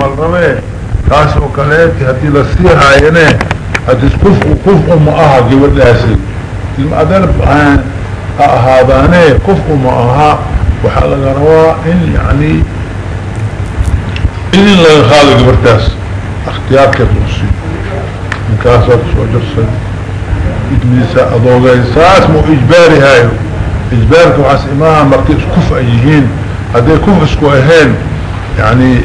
مرمي كاس وكاليتي هدي لسيها يعني هدي كفء كفء معها قبل لاسي المعدن هذا أنا كفء معها وحال روا إن يعني إن الله خالق برتاس اختيار كتوسي من كاسات سوجرسل إدميسا أضوغي ساس مو إجباري هايو إجبارك وعاس إمام مركز كفء أيهين هذي كفء اسكو أهين يعني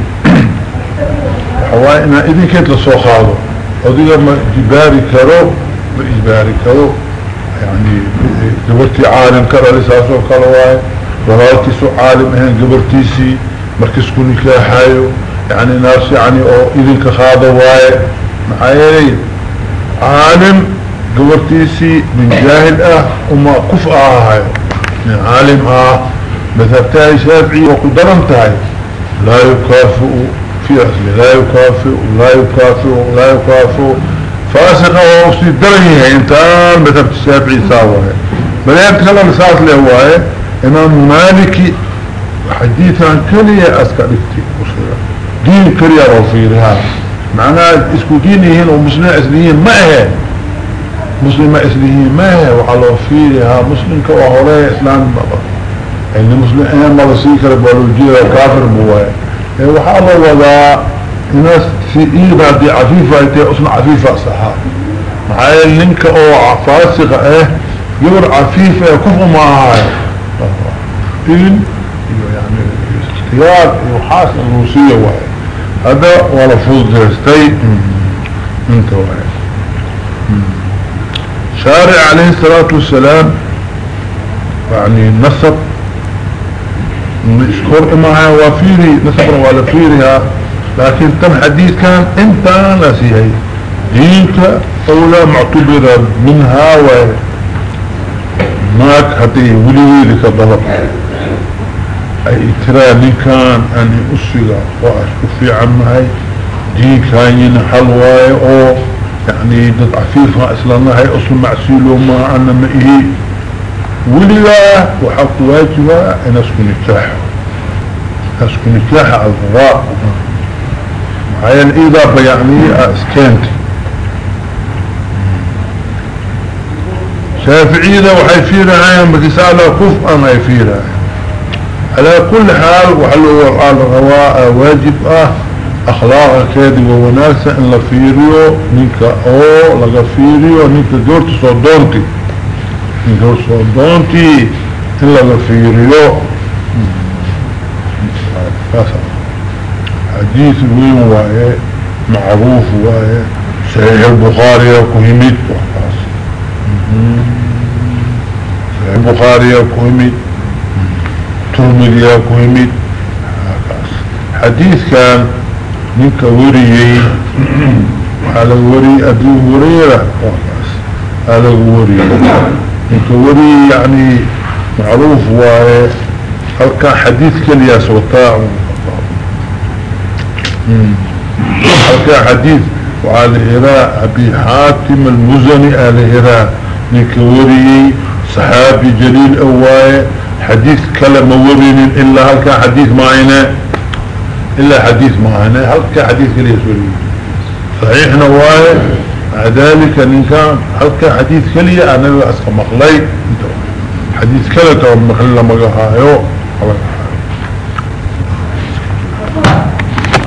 حوائنا إذن كنت لسوق هذا وذلك ما إجباري كرو وإجباري كرو يعني دورتي عالم كرا لساسوه كرواي ورالتي سوء عالم إهن قبرتيسي مركز كوني كاحايو يعني ناس يعني أو إذن كخاذا واي معايرين عالم قبرتيسي من جاهل آه وما كفء اهايو من عالم آه مثبتاي شابعي وقدرمتاي لا يكافئ yukaafiu laa yukaafiu laa yukaafiu faasiqa waa usii daran yahay intaan madhabta shaafici saa waaye madhabta kalena saas leh waaye إمام مالكي حديثا كلية أسكالكتي دين كلية رفيرها معناه إسكو دينيهن ومسلمين أسليين ما هي. مسلم أسليين ما هي. وعلى رفيرها مسلم كوهولاء إسلام بابا. يعني مسلم أيام مرسيكر بولوجية وكافر بواي وحال وضع الناس في إيضا دي عفيفة دي أصنع عفيفة صحا معايا لنك أو فاسقة إيه يور عفيفة كفو معاها إذن يعني اختيار وحاسن الروسية واحد. هذا ولا فوز أنت واحد. شارع عليه الصلاة والسلام يعني نصب اشكر امها وفيري نصبر ولا فيرها لكن تم حديث كان إنت ناسيها دينك اولى معتبرا منها وهي ماك هدي ولي لك ضرب أي ترى لي كان أني اسيغا وأشكو في عمهي دي كاين حلواي أو يعني دد عفيفة أصلا هاي اصل معسيلو ما أنا مئي. ولي وحق واجبا أن اسكو نتاح اسكو نتاح على الضراء معايا الاضافة يعني اسكنتي شافعيدا وحي فيرها بكسالة كفءا ما يفيرها على كل حال وحلو الرواء واجب آه اخلاق كادي ووناسة ان لفيريو نيكا أو لغفيريو نيكا جورت صدونتي نيكا صدونتي ان لغفيريو حديث وين وايه معروف وايه سيح البخاري وكهمت وحكاس البخاري كويمي ترمذي كويمي حديث كان منك وريي على وري أبي هريرة على وري منك وري يعني معروف هل كان حديث كلياس وطاع هل كان حديث وعلى هراء أبي حاتم المزني على هراء نكوري صحابي جليل أواي حديث كلمة ورين إلا هل كان حديث معنا إلا حديث معنا هل كان حديث كلي يسوري صحيح نواي ذلك هل كان حديث كلي أنا أسخى مخلي. حديث كلي مخلي مقاها يو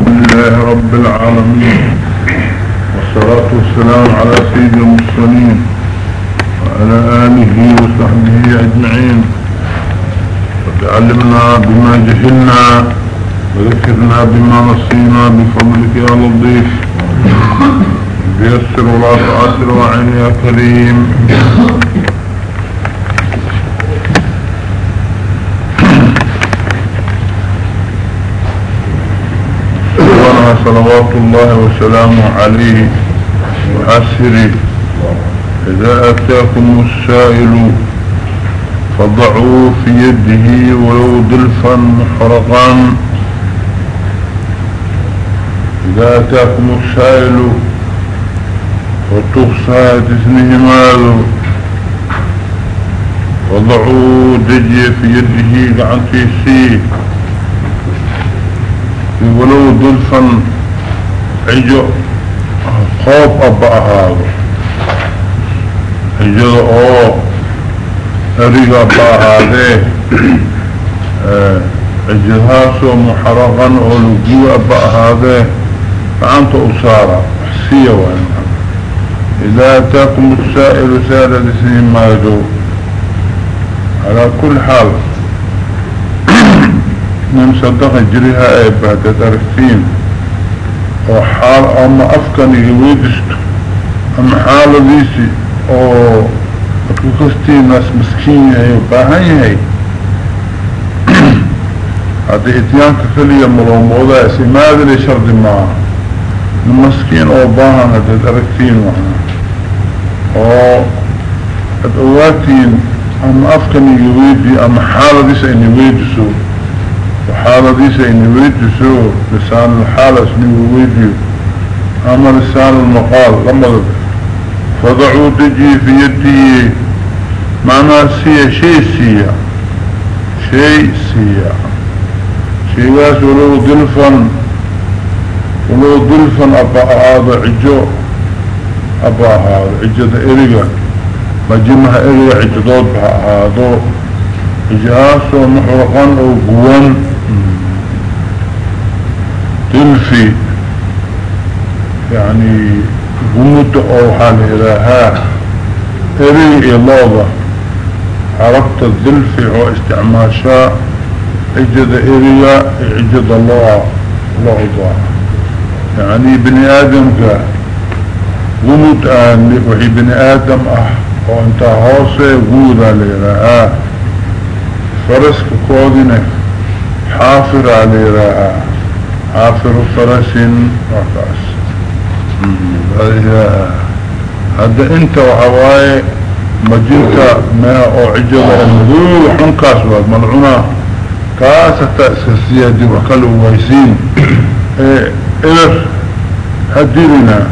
لله رب العالمين. والصلاة والسلام على سيد المرسلين وعلى آله وصحبه أجمعين. وتعلمنا بما جهلنا وذكرنا بما نصينا بفضلك يا لطيف. بيسر ولا تعسر وعين يا كريم. صلوات الله وسلامه عليه وحسره إذا أتاكم السائل فضعوا في يده ولو ضلفا محرقا. إذا أتاكم السائل وتخصى تسنه ماذا فضعوا دجي في يده قعنتي سيه. ولو دلفا عجو خوف أبا هذا عجو أو أريد أبا هذا عجهاسو محرقا أو لقوة أبا هذا فأنت أسارة حسية وأنها إذا أتاكم السائل سائل لسنين ما يدو على كل حال من صدق جريها بعد تركتين وحال اما افكان يويدست اما حال ديسي أو اكوكستين ناس مسكين هي باهي هي. هذه اتيانك خلية ملوموضة سماد لي شرد معها المسكين أو باهن هذا تركتين وحنا أو ادواتين اما افكان يويدي اما حال ديسي ان يويدسو وحالة ديسة إني ويدسو لسان الحالة إني ويديو أما لسان المقال لما ذلك فضعوا تجي في يدي معنى سيا شيء سيا. شيء سيا. شيء واس ولو ظلفا ولو ظلفا أبا هذا عجو. أبا هذا ذا إرقا مجمها إرقا عجو ضوض هذا إجهاس محرقا أو قوان تلفي يعني قمد أو حال إلها إري إلوضة عرفت الذلفي أو استعماشاء إجد إريا إجد الله. لغضة يعني بني آدم كا قمد آن وحي بني آدم أح وأنت هوسي قودا لإلها فرسك كودنا حافر عليها حافر فرس وقاس هذا أنت وحواي مجلت ما أعجب المذوب حنكاس بعد ملعونا كاسة تأساسية دي وكالوا ويسين. إلر هديرنا.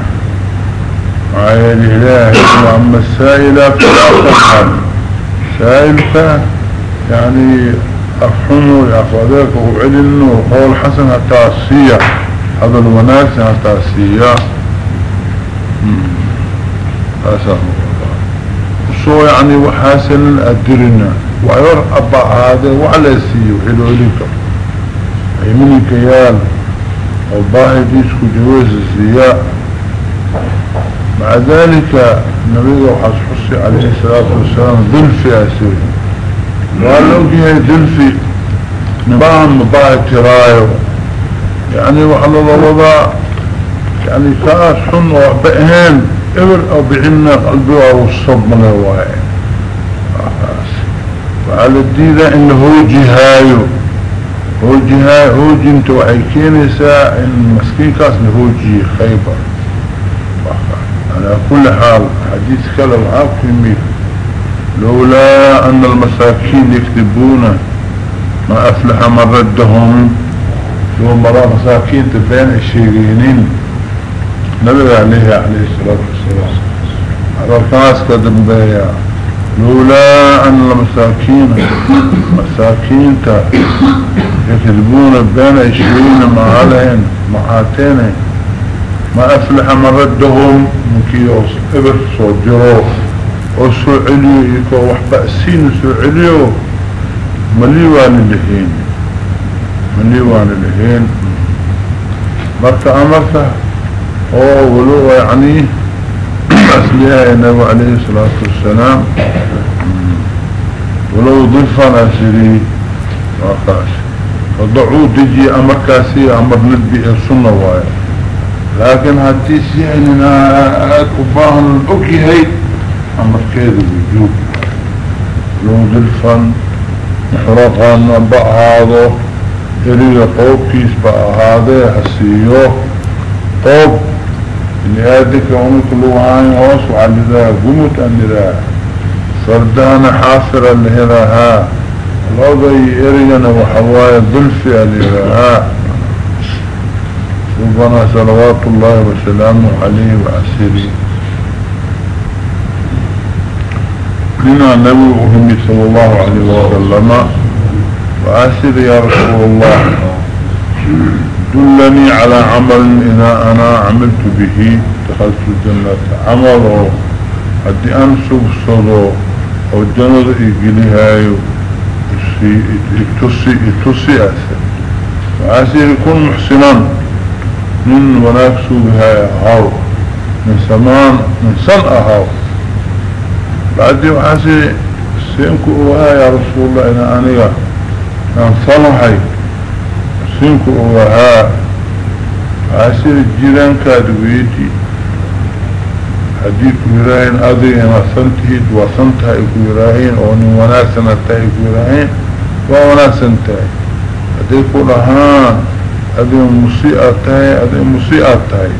عيال إلهي وعما السائلة فلا تفهم سائلة يعني أفحمه يأخذك وعلنه وقول حسن التأسية هذا المناسي التأسية أسأل وصو يعني وحاسن أدرنا وعيور أبا هذا وعلى وحلو لك أي من كيال. وباهي ديسكو جواز الزياء. مع ذلك النبي وحسحسي عليه الصلاة والسلام ذلفي أسير وقالوا جيه ذلفي نباهم مباهي ترايو؟ يعني وحل الله يعني كاس حن وبئهن إبر أو بعنا قلبه أو الصب من الواعي وعلى الديدة إنه هو جهايو. هو جهاي هو جنت وحيكين ساء إن مسكين كاس هو جي خيبر. على كل حال حديث كلام عاقمي لولا أن المساكين يكتبون ما أفلح من ردهم شو مرة مساكين تبين الشيرينين نبي عليه عليه الصلاة والسلام. رفاس كدن بيا. لولا أن المساكين مساكين يكذبون بين عشرين ما عليهم معاتين ما أفلح من ردهم من كيوس. إبر صدروه وسو عليو يكو وحبأسين سو عليو. مليوان اللهين. مليوان اللهين. مركا أمرته oo ولو يعني. أسليها النبي عليه الصلاة والسلام. ولو ضفا أسري. وقاس فضعوا دجي أمر كاسي أمر ندبي السنة واي لكن هاتي سيعننا كباهن الأكي هاي أمر كيد وجوب لو ضفا محرقا بقى هذا. إلي قوب كيس بقى هذا هسيوه قوب لهذك كل وعين هوس وعلى ذا قمت أن ذا فردان حافرا لهذا الوضي إرينا وحوايا ضلفي لهذا ربنا صلوات الله وسلامه عليه وعسيره. لنا النبي محمد صلى الله عليه وسلم وعسير يا رسول الله. دلني على عمل إذا أنا عملت به دخلت الجنة. عمله هدي أنسب صدو أو الجنة إيقليها يتسي يتسي أسر وعسير يكون محسنا. من وناكسو بها هاو من سمان من سنة هاو بعد وعسير سينكو اوها يا رسول الله أنا انيا أن صلحي سينكو اوها عسير الجيران كادويتي. حديث يراهين أذي أنا سنتهد وسنتها يكو يراهين أو نواناسنا تا يكو يراهين ووناسنتها هذي كلها هذه مسيئة تاي هذه مسيئة تاي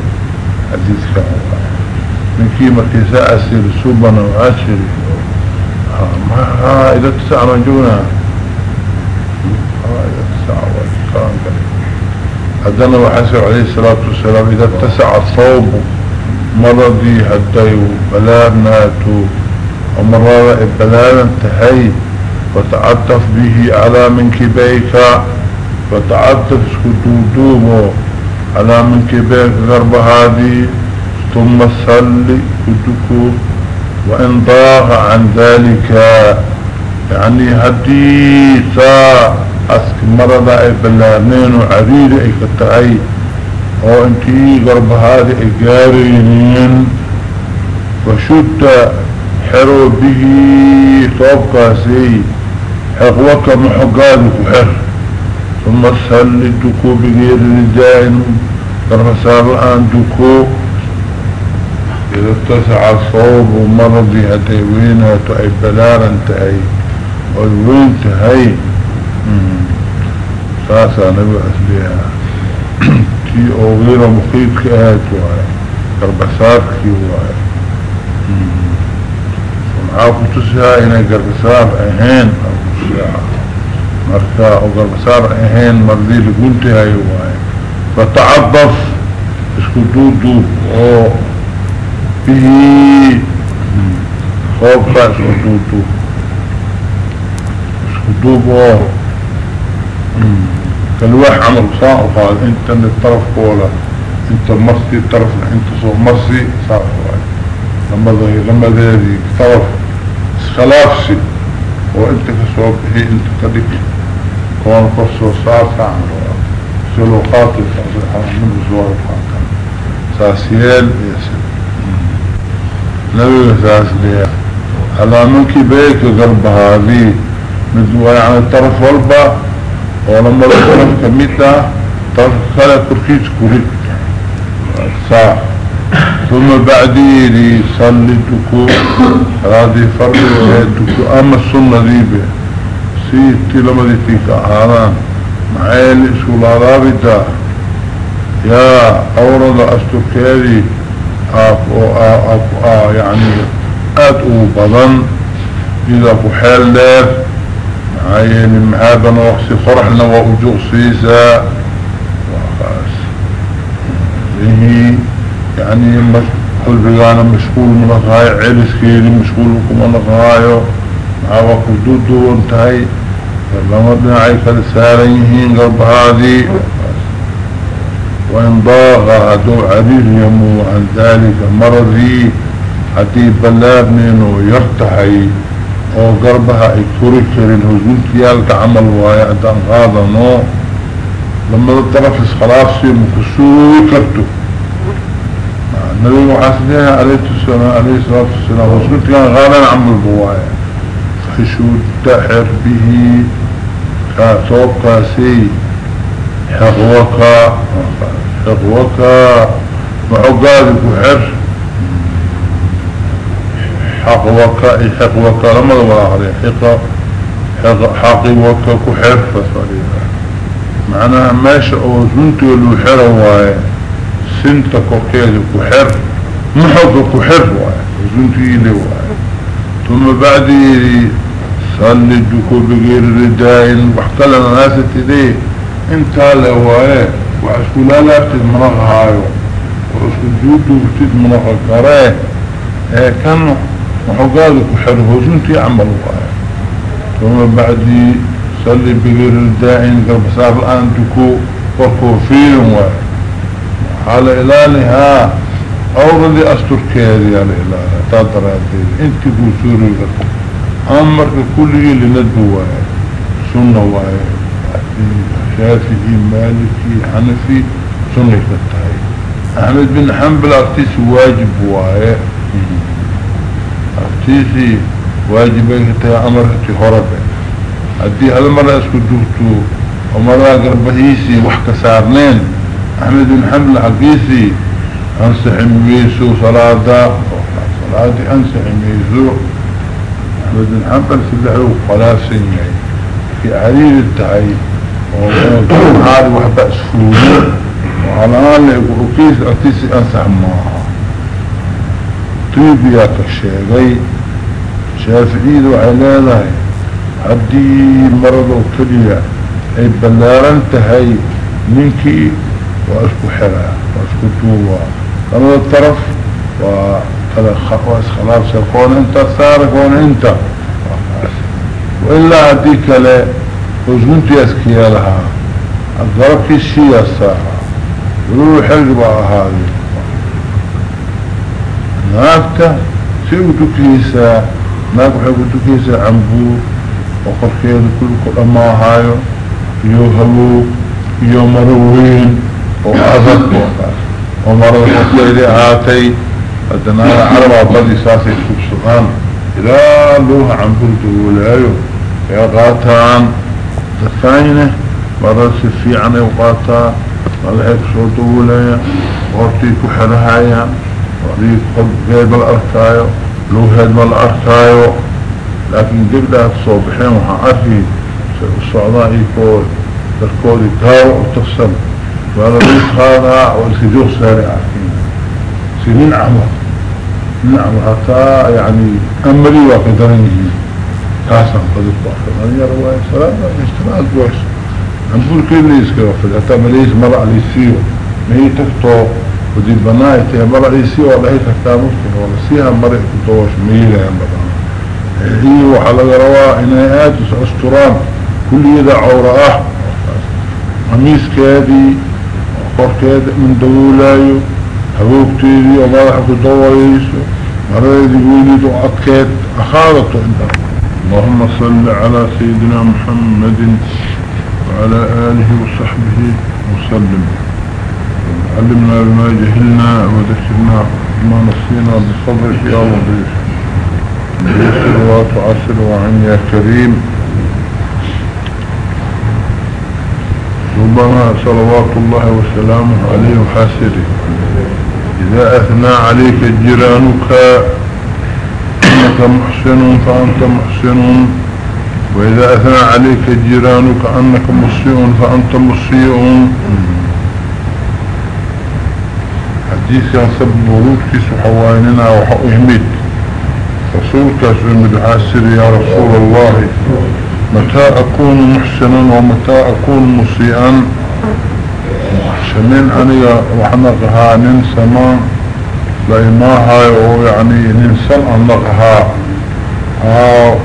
حديث كأولا من كيما كيساء أسير سوبنا وعاشري ما ها إذا تسع ها إذا تسع وكان هدنا وحسب عليه الصلاة والسلام. إذا اتسع الصوب مرضي هدي بلادناتو ومرضى بلادا تهي وتعطف به على منكبيك وتعطف سكدودومو على منكبيك غرب هذه ثم صلي كدكو وإن ضاغ عن ذلك. يعني حديثا أسك مرضى اي بلانين وعريد اي كتعي أو انتي قرب هذه اقارينين وشد حرو به طوبكاسي حقوك محقادك حر ثم سلدكو بغير رجاء فرسال الآن دكو إذا اتسع الصوب ومرضي هتي وينها تأي بلارا تأي وين تهي ساسا نبي أسليها تي أو غير مخيط كأهات واي كربسات كي واي ومعاكم تسيها إنا كربسات أهين. أو تسيها مركا أو كربسات اهين مرضي لقلتها واي فتعضف اسكو دودو أو به خوف باس ودودو اسكدوب كالواح عمل صاع وقال انت من الطرف كولا انت مرسي الطرف انت صوب مرسي صاع لما ذي لما ذي طرف خلافسي وانت كصوب هي انت كدك كون قصو صاع صاع سلو قاتل صاع من الزوار الحاكم ساسيال يسل نبي مساس ليه على منك بيك قرب هذه مدوى يعني الطرف والبا ولما الطرف كميتا طرف خلا تركيز كوريك ساعة ثم بعدي لي صلي تكو راضي فرد تكو اما السنة دي به سيتي لما دي تيك اعران معايا الاسول عرابتا يا اورد استركيري يعني ادعو بضن. إذا بحال لير. معايني معابنا وقسي فرحنا وأجوغ سيسا وخاص. ذهي يعني قل بغانا مشغول من الغاية. عيلس كيلي مشغول بكم من الغاية. مع وقت دودو انتهي. لما بنعي كالساريهين قلب هذه وإن ضاغ هدو عرير يمو عن ذلك مرضي حتي بلابنين ويرتحي أو قربها اي كوري كرين هزنتيالك عمل وايا ادان غاضا نو لما الطرف اسخلافسي مكسوي كرتو النبي السلام عليه الصلاة والسلام وصلت كان غاضا عمل بوايا. فشود تحر به. كاتوب كاسي حقوكا حقوكا معقادك وحر حق وكا حق وكا لما ضواه حق حقي وكا كحر فصليها معناها ماشي أو زنتي اللي حر واي. سنتا كوكيدي كحر محق كحر واي. زنتي اللي واي. ثم بعد صلي الدكو بغير رداء وحكالنا ناس تدي انت لا واي وعسكو لا لا بتدمرغ هايو وعسكو جودو بتدمرغ كراه كانوا وحقالك وحره جنتي عمل واحد ثم بعدي صلي بغير الداعين قلب صار الآن تكو قركو فيهم على إلالها أورد أستر كيري على إلالها هذه. أنت قوسوري لك أمرك كل اللي ندوا سنة واي شافعي مالكي حنفي سنة كتاي أحمد بن حنبل أرتيس واجب واي. أرتيسي واجب كتاي أمرك هربة. هدي هذا مرة اسكو دوتو؟ ومرة قربهيسي وحكا سارنين أحمد بن حنبل حقيسي. أنسح ميسو صلاة صلاة أنسح ميسو أحمد بن حنبل سلحه خلاصين يعني في عريض التعيب وهذا وحبا اسفولي وعلى آن يقول كيس أتيسي أنسح معها طيب يا كشيغي شافعيد وعلالة هدي مرض وكلية أي بلارن تهي منكي وأسكو حرا. وأسكو توبا كما الطرف. وكذا خلاص يكون انت صار يكون انت. وإلا هديك له وزنت يسكي لها. الضرب الشيء الساعة ولو حجبة هذه. ناكتا سيو تكيسا حيكو تكيسا عنبو وقركيد كل كل ما هايو. يو هلو يو مروين وعظك وقاس ومرض حسيدي هاتي. أدنا عربة بدي ساسي سبسطان إلا لوها عنبو دولايو يا قاتان الثانية مرة سفي عن اوقاتها ملحك صوته ليا ورتي كحرهايا وريك قد غيب الاركايو لو هيد بالاركايو لكن قبلها الصبحين وحعرفي الصعداء يكون تركودي تاو وتفصل وهذا بيس هذا والسجوه ساري عارفين سنين عمر. نعم حتى يعني أمري وقدرني كاسم قد الضحر من يروي سلام؟ اشتراك بوش. نقول كل يسكي وفد حتى مليس مرع ليسيو مهي تفتو. ودي بنايتها مرع ليسيو ولا هي تفتى ممكن ولا سيها مرع كتوش ميلة يا مرع هي وحلق رواء إنهايات أسطران كل يدع عوراء قميس كادي. وقر من دولايو هبوك تيدي ومرح كدويسو قولي دو أكاد أخارته عندها اللهم صل على سيدنا محمد وعلى آله وصحبه وسلم. علمنا بما جهلنا وذكرنا ما نصينا بصبرك يا لطيف بيسر وتعسر وعن يا كريم. ربنا صلوات الله وسلامه عليه وحاسره إذا أثنى عليك جيرانك إنك محسن فأنت محسن. وإذا أثنى عليك جيرانك أنك مسيء فأنت مسيء. حديث كان سبب ورودك سحواننا وحقهمت رسولك سمد عاسر يا رسول الله. متى أكون محسنا ومتى أكون مسيئا؟ شمين أني وحنقها ننسمان لإماها يعني ننسان أنقها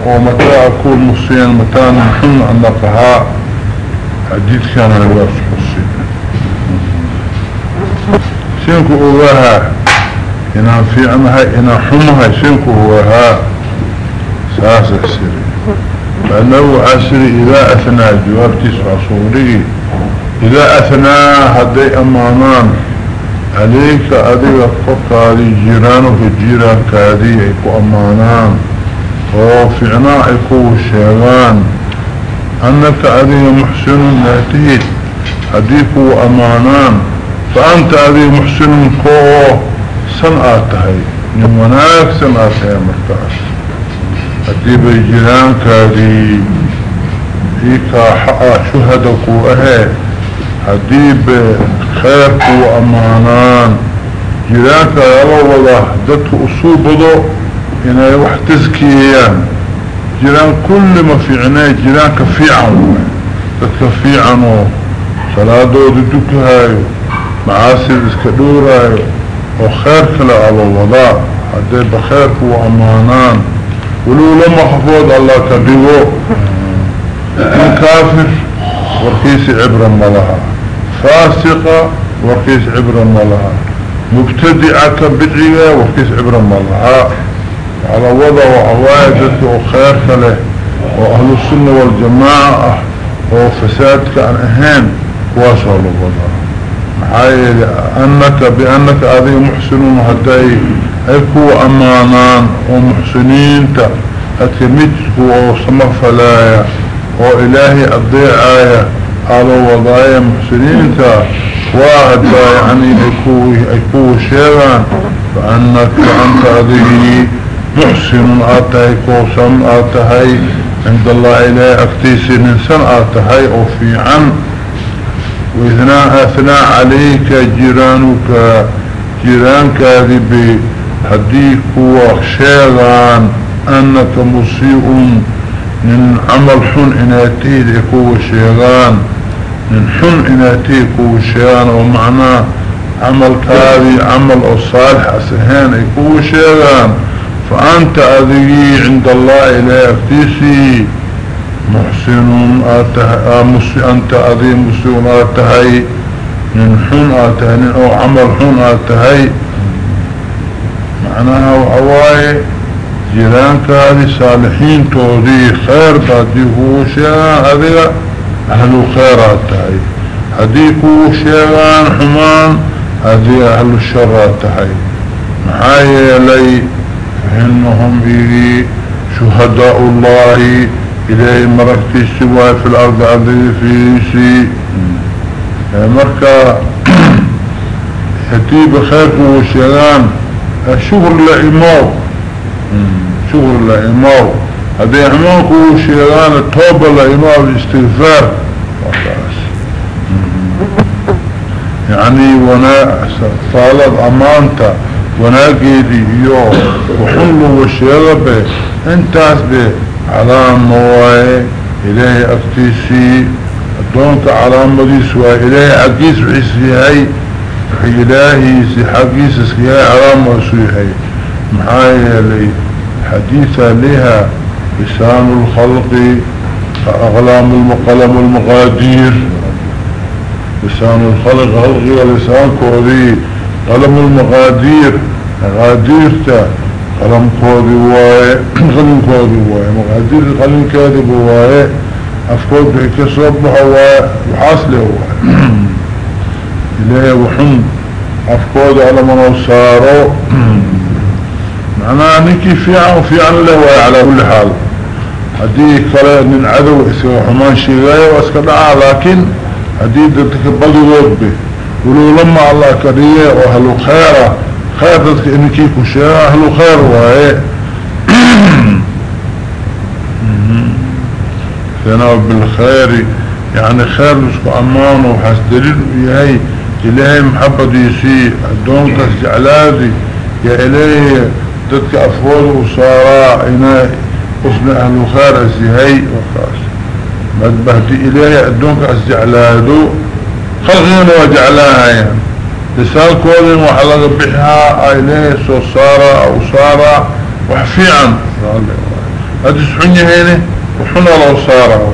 ومتى أكون مصيان متى نحن أنقها حديث كان لباس حسين سينكو أوها إنا في عنها إنا حمها سينكو أوها ساس السري فأنه عسري إذا أثنى جواب تسع صوري إذا أثنى هدي أمانان عليك أديك فقالي جيرانك جيران كادي ايكو أمانان؟ وفعنا ايكو الشيغان أنك أديك محسن ناتيت أديك أمانان. فأنت أديك محسن كو سنآتهي نمناك سنآتهي مرتاش أديك جيران كادي إيكا حقا شهدك وأهي حديب خيرك وأمانان. جيرانك يلا وضع دادك أصوبضو إنا يوح تزكييان جيران كل ما في عناية جيرانك في عنو دادك في عنو صلاة هايو معاسر اسكدور هايو وخيرك لألا وضع حديب خيرك وأمانان. ولو لما حفوظ الله كدبو من كافر وركيسي عبرا ملها. فاسقة وكيس عبرا ملها مبتدئة كبدعية وكيس عبرا ملها على وضع وعوائدك وخيرك له. وأهل السنة والجماعة وفسادك عن أهين واسع الوضع أنك بأنك هذه محسنون هدي أيكو أمانان ومحسنين أكمتك وصمف فلايا. وإلهي الضيعايا على وضعي محسنين واحد يعني أيكوه أيكوه شيئا فأنك أنت هذه محسن آتهي كوسم آتهي عند الله إلهي أكتيسي ننسان آتهي وفي عن وإثناء أثناء عليك جيرانك جيرانك هذه بحديك وخشيغان أنك مسيء. من عمل حن إناتيد يكو شيغان من حن إناتيد يكو شيغان ومعناه عمل كاري عمل الصالح أسهان يكو شيغان. فأنت أذي عند الله إلى أفتيسي محسن آته أنت أذي مسيء آتهي. من حن آتهي أو عمل حن آتهي. معناها وعواي جيرانك هذه صالحين تودي خير بادي هو شيئا هذه أهل خيرات تهي هذه هو شيئا حمان هذه أهل الشرات تهي محايا لي فإنهم به شهداء الله إليه مركتي سواء في الأرض عبده في سي مركا هتيب خير وشيئان الشغل لإمام شغل لإمام هذا إمامك وشيغان التوبة لإمام الاستغفار. يعني وأنا صالب امانتا وناقيدي يو وحلو وشيغبه انتاس به. على مواي إلهي أفتيسي الدونك على مديس وإلهي عقيس وحسيهي إلهي سي حقيس سيهي على موسيهي معايا لي. حديثة لها لسان الخلق أغلام المقلم المقادير لسان الخلق خلقي ولسان كوري قلم المقادير مقاديرته قلم كودي واي قلم كودي واي مقادير قلم كاذب واي أفكود بحكسوب هو وحاصله هو إليه وحن أفكود على من معناها نكي فيعا وفيعا له على كل حال. هدي كلا من عدو حمان شيغاية واسكدعا لكن هدي دتك بدود به ولو لما الله كريه وهلو خيره. خير دتك انكي كشيا اهلو خير وايه ثناء بالخير يعني خير نسكو امانه وحاس دليل يهي. إلهي محبة يسي الدونك جعلادي يا إلهي دتك افوض وصارا اسم أهل خير الزهي وقاس مدبهت الهي الدونك اسجعلادو خلقين وجعلاها يعني لسان كودين وحلق بحها سو صارا أو صارا وحفيعا. هذا سحني هيني وحنا لو صارا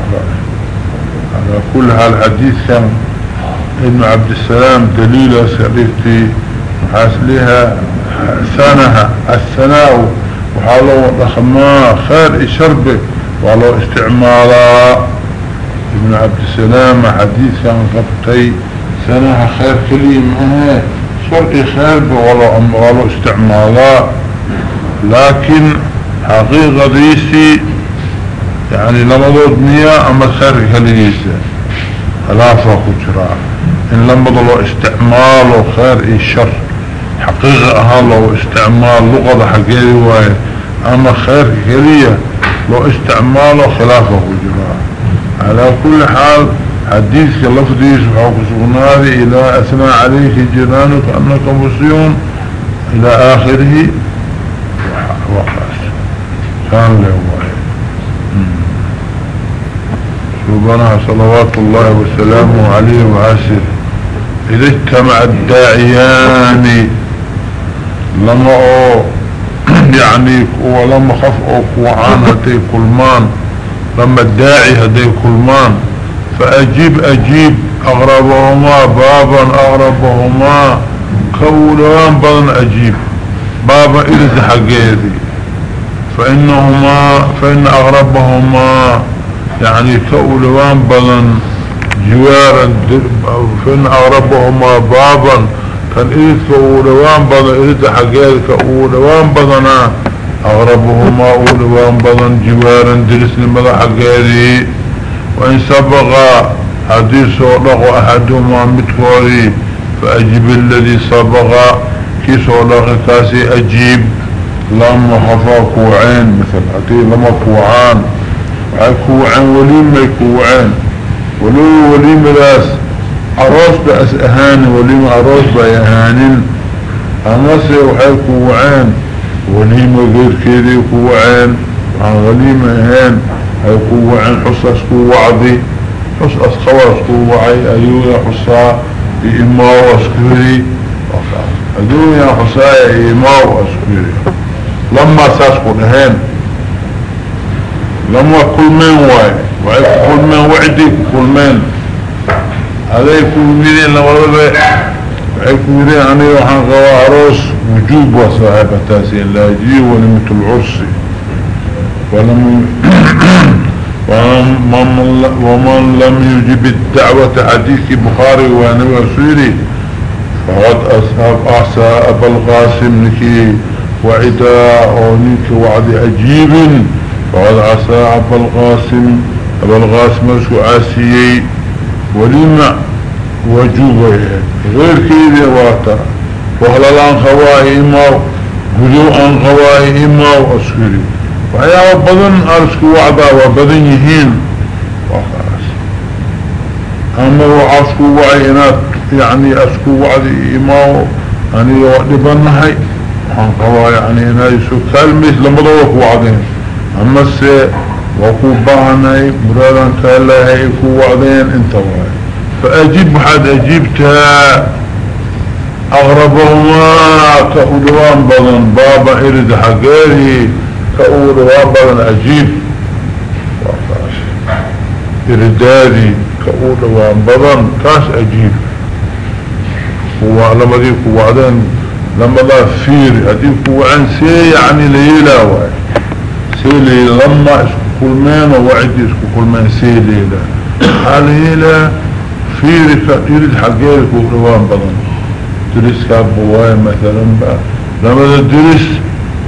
على كل هالحديث كان ابن عبد السلام دليل سعرفتي محاسلها سنها الثناء وحالو دخما خير شربه ولو استعمالا ابن عبد السلام حديث كان قبطي سنها خير كلمة شرق خير ولو, ولو استعمالا لكن حقيقة ريسي يعني لما ضد مياه أما خير كليسة خلافة كجراء إن لما ضلوا استعمال خير اي شر. حقيقة أها لو استعمال لغة حقيقي واي أما خير كلية لو استعماله خلافة كجراء على كل حال حديثك لفظي سبحانه سبحانه إلى اثناء عليك جنانك انك مسيون إلى آخره. وقاس كان له واحد سبحانه صلوات الله وسلامه عليه وعسر إذا اجتمع الداعيان لما يعني ولما خف قوعان هدي كلمان لما الداعي هدي كلمان فأجيب أجيب أغربهما بابا أغربهما كولوان بدن أجيب. بابا إلز حقيدي فإنهما فإن أغربهما يعني كولوان بدن جوارا فإن أغربهما بابا كان إذ كولوان بدن إذ حقيدي كولوان بدنا أغربهما أولوان بدن جوارا درس لمدى حقيدي وإن سبغا حديث ولغو أحدهما متكوري فأجيب الذي سبغا كيس ولغو كاسي أجيب لما خفا كوعين مثل أتي لما كوعان. كوعين وليم كوعين. ولو وليم لاس أروس بأس أهاني وليم أروس بأهانين أمسي وحي كوعين وليم غير كيدي كوعين عن وليم أهان هاي كوعين حصص كوعدي حصص خواص كوعي أيوه حصا إيماو أسكري أدوني حصا إيماو أسكري لما ساسكو نهين لما كل من واي وعي كل من وعدي كل من مدين لما ربي وعي كمدين عني وحان قوا عروس وجوب وصاحبة تاسي لا يجي ولمة العرسي ولم ومن لم يجب الدعوة حديث بخاري ونوى سوري فقد أصحاب أحسى أبا القاسم لكي وعدا ونيك وعد أجيب فقد عسى أبا القاسم أبا القاسم اسكو عاسيي ولما وجوبه غير كيدي واتا. وهلا لأن خواه إماو قدو أن خواه إماو أسكري. وحيا بدن أرسكو وعدا وبدن يهين. وخلاص. أما وعسكو وعينات يعني أسكو وعد إماو أني وعد وحان قوا يعني إنايسو كالميس لمدوك وعدين. أما السي وكو باهناي مرادا كالله يكو وعدين انت واي فأجيب حد أجيبتها أغربهما كأولوان بضن بابا إرد حقاري كأولوان بضن أجيب. إردادي كأولوان بضن كاس أجيب. هو لما ديكو وعدين لما لا فير هديك وعن سي يعني ليلة واي سي ليلة لما اسكو كل مين ووعدي اسكو كل مين سي ليلة. حاليلة فير فير حقيرك وروان بضن درس كابواي مثلا بقى لما درس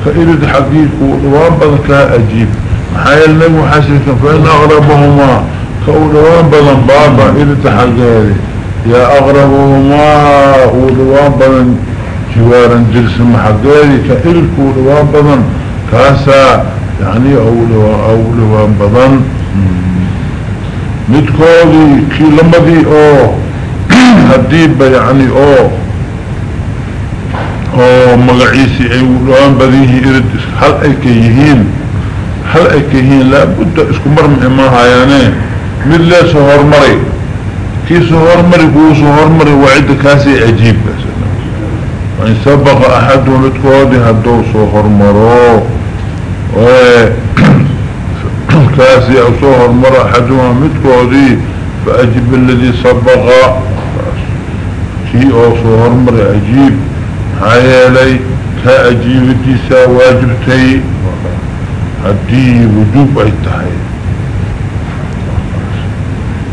فإرد حقيق وروان بضن كأجيب محايا النبي حسنك فإن أغربهما. كأولوان بضن بابا إرد حقيري يا أغربهما أولوان بضن جوارا جلس محقاري كإلكو لوان بضن كاسا. يعني أولوان بضن متكودي كي لمدي أو هديب يعني أو أو مقعيسي اولوان بذيه إرد هل ايكيهين هل ايكيهين لابد إسكو مرمع ما هاياني من لا سهر مري كي سهر مري كو سهر مري وعد كاسي عجيب بس وإن سبق أحد لتكودي هدو صهر مرو. كاسي أو صهر مرو أحدهما متكودي فأجب الذي سبق أو صهر مرو أجيب. حيالي كأجيب ديسا واجبتي. هدي وجوب أي تحي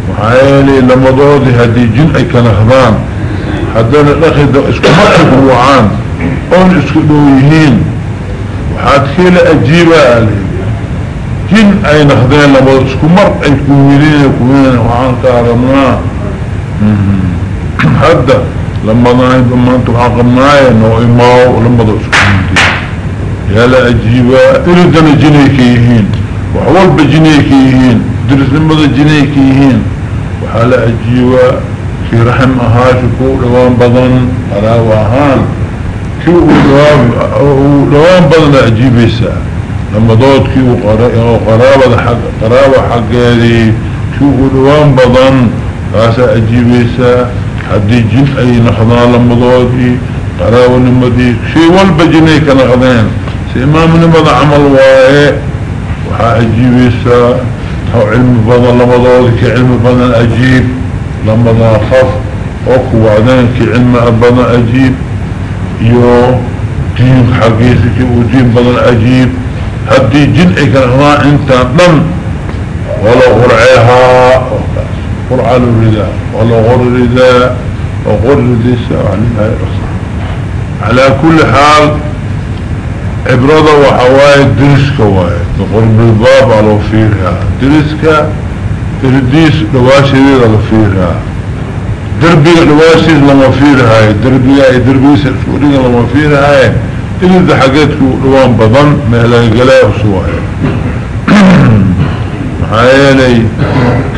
وحيالي لما ضوضي هدي جن أي كنخضان حدنا الاخذ اسكو مرحب وعان. أون اسكو دويهين وحاد خيلة اجيبة عليه جن اي نخذين لما اسكو مر اي كوميلين كوميلين وعان كارمنا. حدا لما ضاين بما انتو حاقمنايا نو اماو لما ضو اسكو يلا اجيبة اردنا جنيكيهين وحوال بجنيكيهين درس لما ضو جنيكيهين وحالا اجيبة في رحم أهاشكو لوان بضن قراوهان كيو لوان بضن أجيبسا لما دوت كيو قرابة حق قرابة حق هذه كيو لوان بضن أجيبسا حدي جن أي نخضان لما دوتي قراوة نمدي شي والبجنيك نخضان سي إمام نمضى عمل وايه وحا أجيبسا هو علم بضن لما دوتي كعلم بضن أجيب. لما ذا خف. اوكو وعدانك علم ابدا أجيب. يو دين حقيقك ودين هدي جن اكرهنا إنت نم ولا غرعيها قرآن الرداء ولا غر الرداء وغر الرداء على كل حال عبرضة وحواي درسك واي. قرب الباب على فيرها درسك ترديس دواشي على فيرها دربي دواشي لما فيرها دربي آي دربي سرسولي لما فيرها إذا حقيتك دوان بضن مهلا قلاء سواي محايلي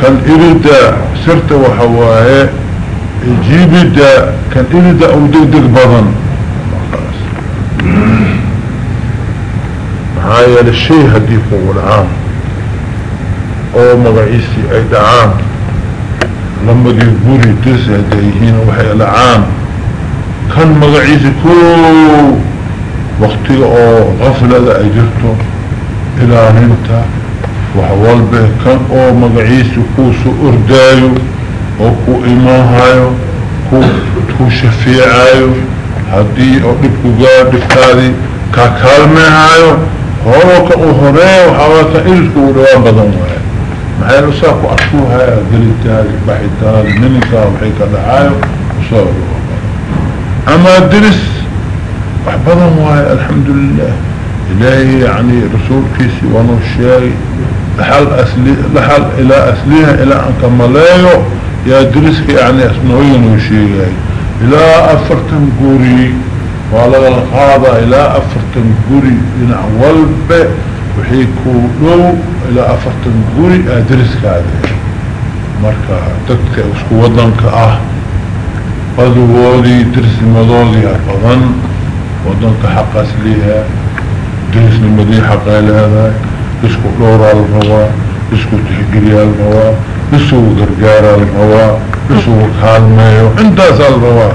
كان إردا سرت وحواي جيب دا كان إردا أو دق دق بضن. معايا للشيء هديك هو العام أو مغعيسي أي دعام. لما دي قولي تسع دايهين وحي العام كان مغعيسي كل وقتي أو غفلة أجرته إلى انت وحوال به كان أو مغعيسي كوسو اردايو أو كو ايماهايو كو, كو شفيعايو هدي أو دبكو قادك هذه كاكالمهايو هو كأهرية وحواك إلسك ودوان بدن وهي محايا لساكو أشوها قلتها بحيتها منكا وحيكا دعايو وصاروا أما الدرس وحبضن وهي الحمد لله. إلهي يعني رسول كيسي وانو الشيء لحال, أسلي لحال إلى أسليها إلى أن كملايو يا درسك يعني أسنوين وشيء إلى أفرتن قوري وعلى القاضة إلى أفرتن قري إن والب وحيكو لو إلى أفرتن قري أدرس كاده مركا تدك أسكو وضنك آه. قدوودي درس مضوضي أفضن وضنك حق أسليها. درس المدي حق هذا. اسكو لورا الروا اسكو تحقريا الروا اسكو قرقارا الروا اسكو انت سال الروا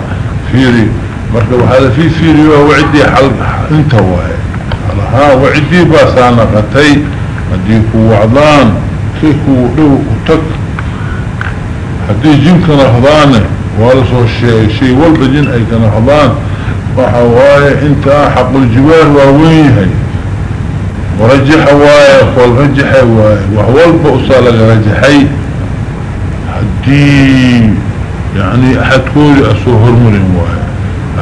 فيري. waxaa la fii fiiriyo wacdii xal inta waaye ها وعدي باسانا قتي هدي كو وعضان كي كو دو وتك. هدي جن كان والسو الشيء شيء والبجن اي كان رهضان وحواي انت حق الجوار وويهي ورجح واي والرجح واي وهو البؤسى لغرجحي هدي يعني احد كوري اسوهر مرين واي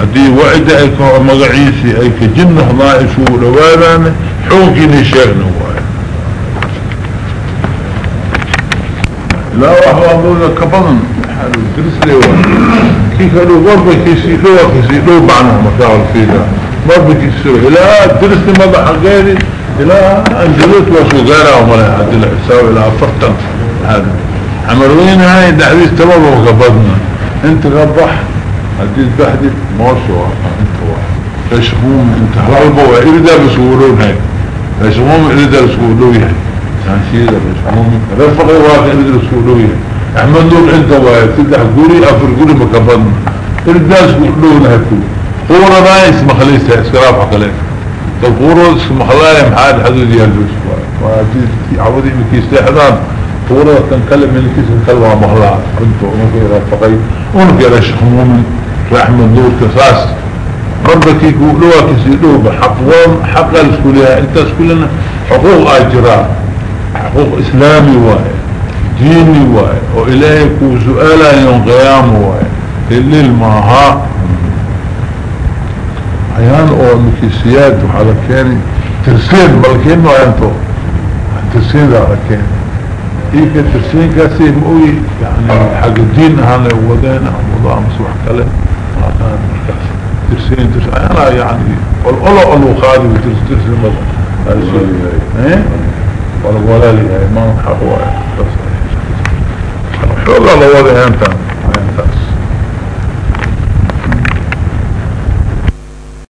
هدي وعد أي مقعيسي أي كجنه ضائفو لوالان حوكي نشيغن واي لا الله كبضن حالو درس لي واي كي كانوا ضربة كيسي لو كيسي لو بعنا مكاول فيها ضربة كيسي لا درس لي مضى حقيني إلى انجلوت وسوغارة ومالها هدي الحساب إلى افرطن هذا عمروين هاي دحديث تمام وقبضنا أنت قبح هديد بحدي موسوعة انت واحد فشموم انت هرالبا وإردا بسولون هاي فشموم إردا بسولون هاي تنشيدا فشموم رفقي واقع إردا بسولون هاي احمد دول انت واحد تدح قولي أفر قولي مكبرنا إردا بسولون هاي كل قورة ما اسم خليسة اسكراف حقلين فالقورة اسم خلايا محاد حدود يهدوش عودي مكيس تحضان قورة تنكلم من الكيس نكلمها مخلاع انتو ونكي رفقي ونكي رشخمومي رحمة النور كفاس ربك يقولوا كسيدوا بحقهم حق السكولية. أنت سكولنا حقوق اجراء حقوق إسلامي واي ديني واي وإلهي كو سؤالا يوم قيام واي. الليل ماها عيان أو مكيسيات وحالا كاني ترسين بلكين وانتو ترسين ذا كاني إيكا ترسين كاسي مؤوي يعني حق الدين هانا ودينا وضع مسوح كلام ترسين ترسين. أنا يعني والقلق الوخادي وترس ترسين مضى إيه ولا ولا لي ما حقوا حقوا الله وضع انت